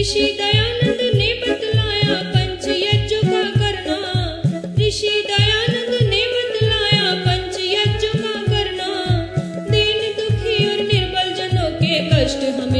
ऋषि दयानंद ने बतलाया, पंच यज्ञ का करना। ऋषि दयानंद ने बतलाया, पंच यज्ञ का करना। दीन दुखी और निर्बल जनों के कष्ट हमेशा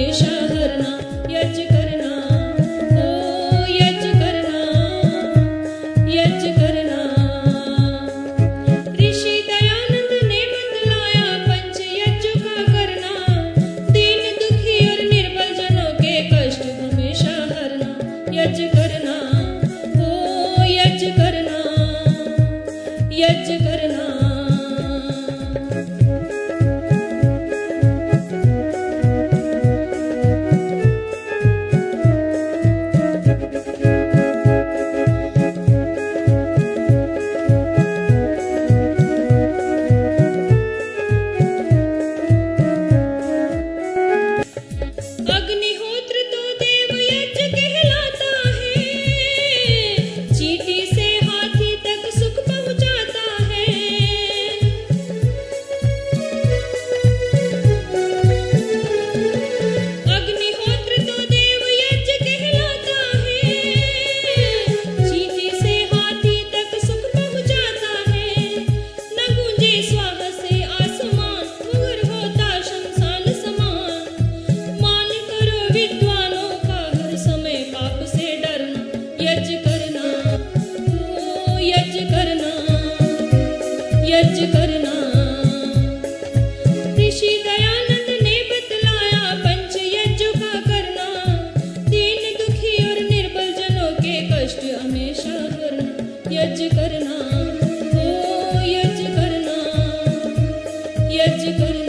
Yetikulü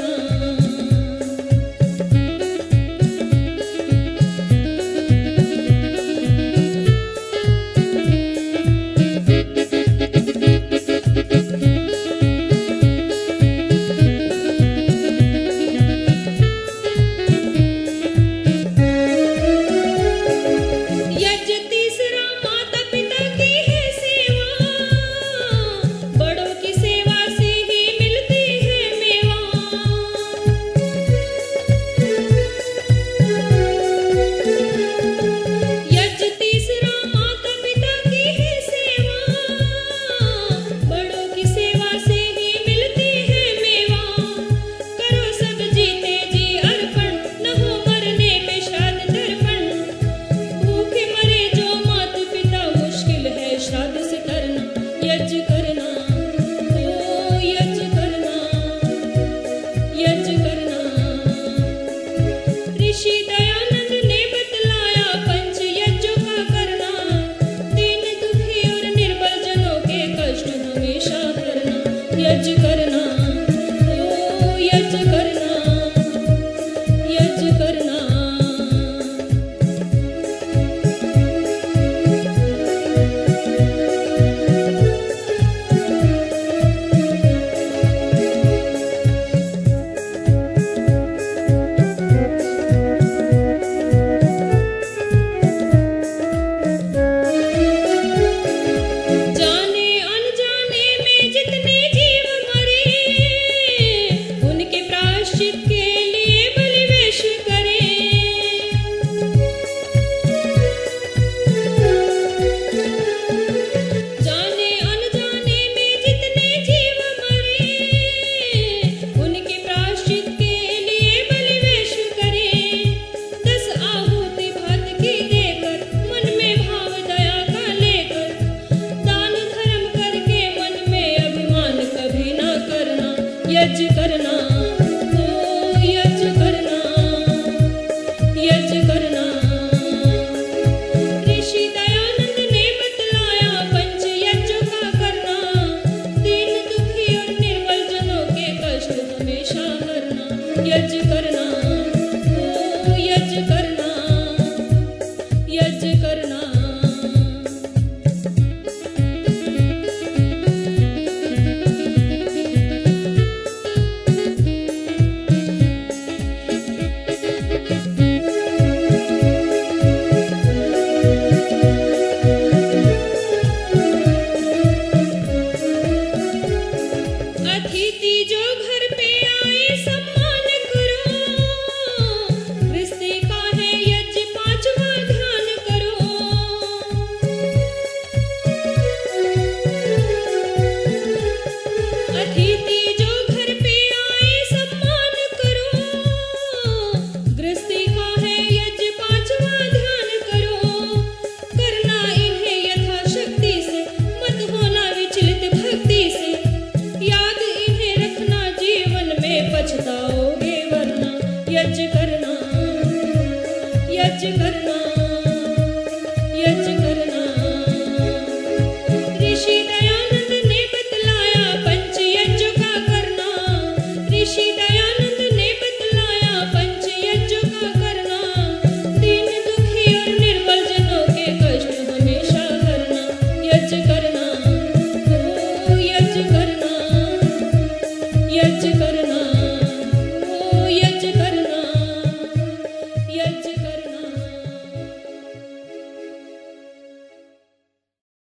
good